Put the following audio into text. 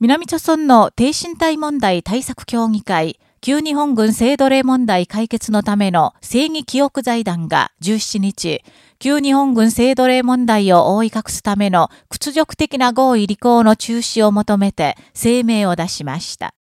南朝村の低身体問題対策協議会、旧日本軍性奴隷問題解決のための正義記憶財団が17日、旧日本軍性奴隷問題を覆い隠すための屈辱的な合意履行の中止を求めて声明を出しました。